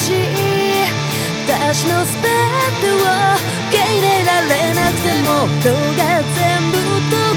しい私のックを受け入れられなくても今日が全部通と